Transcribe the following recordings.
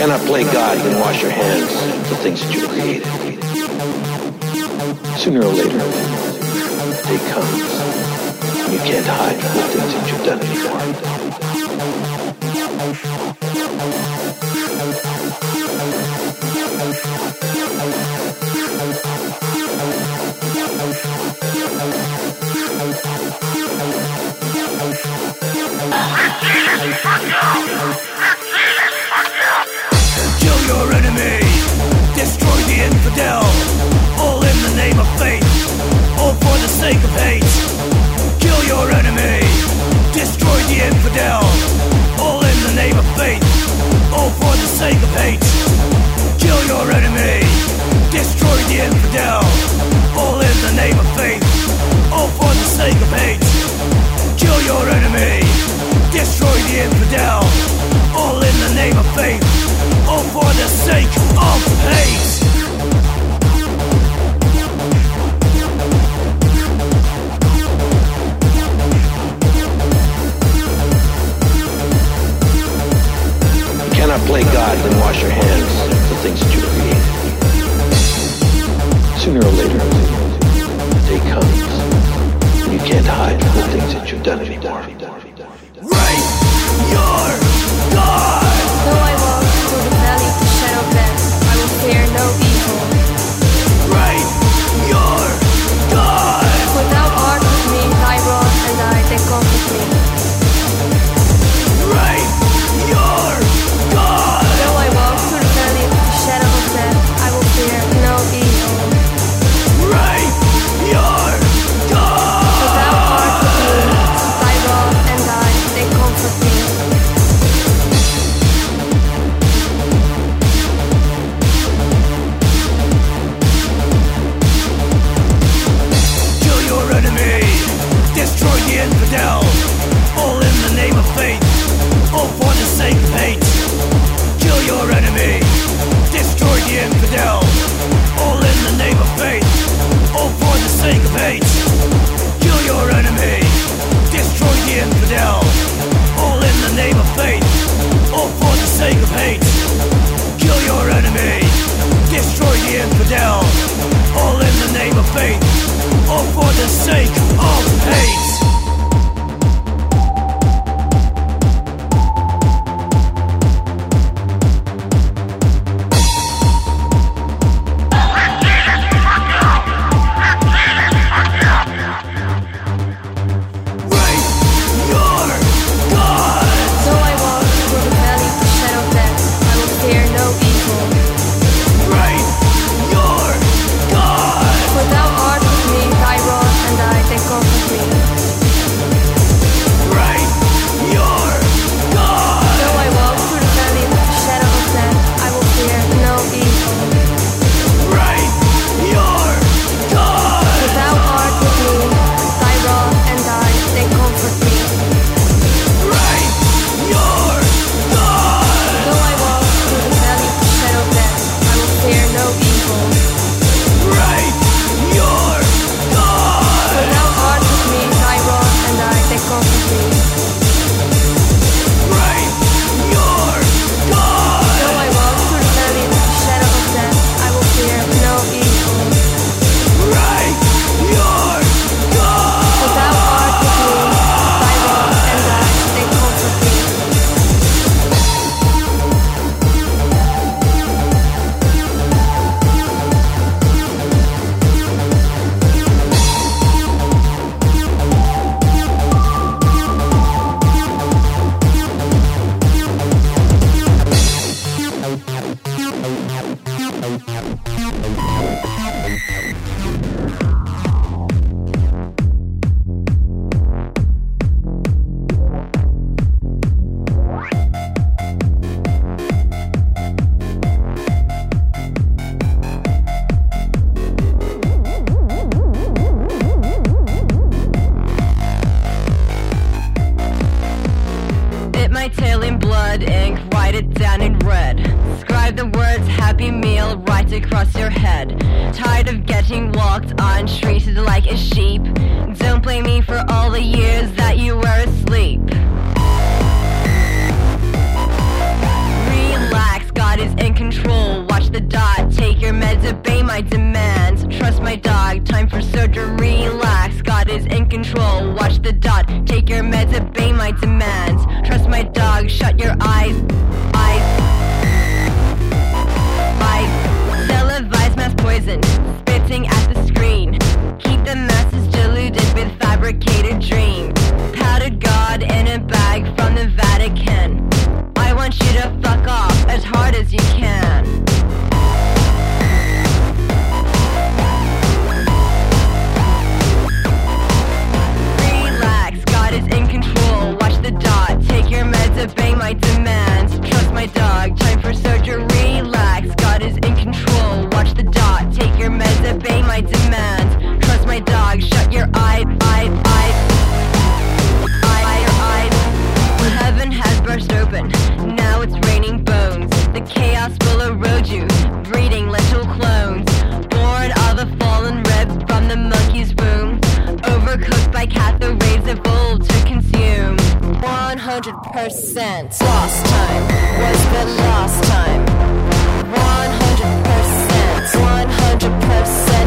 cannot play God and wash your hands of the things that you created. Sooner or later, they come. And you can't hide the things that you've done before. Fuck you! your enemy. Destroy the infidel All in the name of faith All for the sake of hate. Kill your enemy. Destroy the infidel All in the name of faith All for the sake of hate. Kill your enemy. Destroy the infidel All in the name of faith All for the sake of hate. Kill your enemy. Destroy the infidel All in the name of faith all for the sake of hate. You cannot play God, and wash your hands of the things that you create. Sooner or later, the day comes when you can't hide the things that you've done anymore. Raise your God! is in control. Watch the dot, take your meds, obey my demands. Trust my dog, shut your eyes, eyes. 100% lost time was the last time. 100% 100%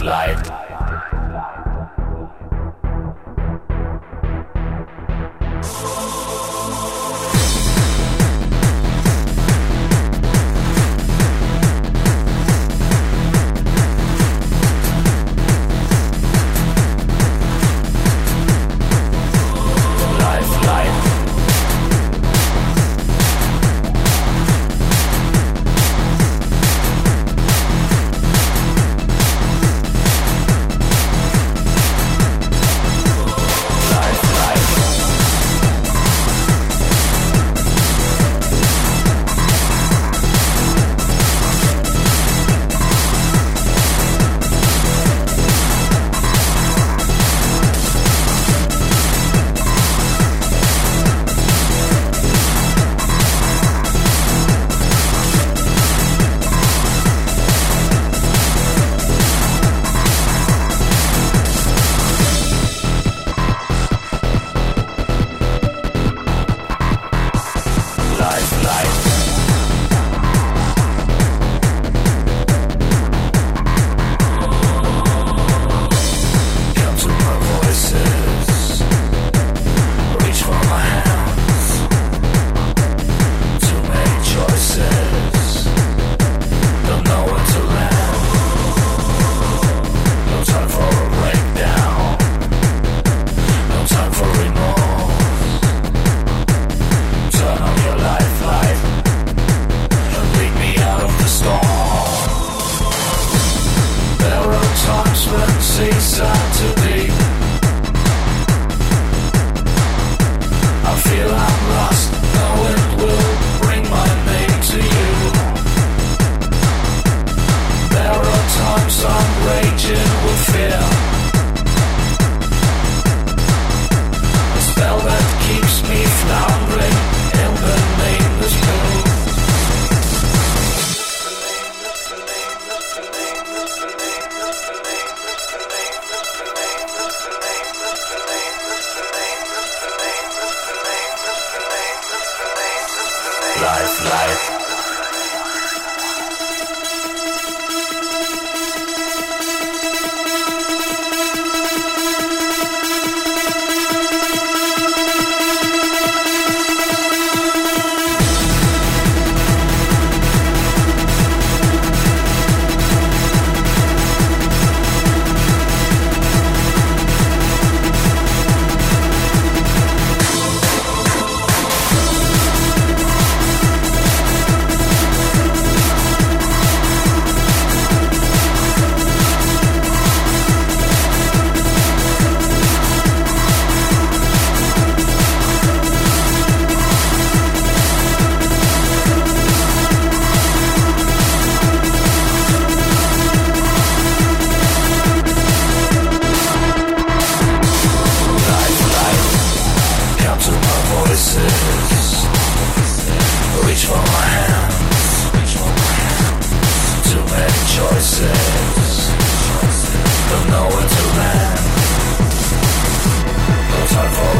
flight. to my voices. Reach for my hand. Too many choices, but nowhere to land. But our voices.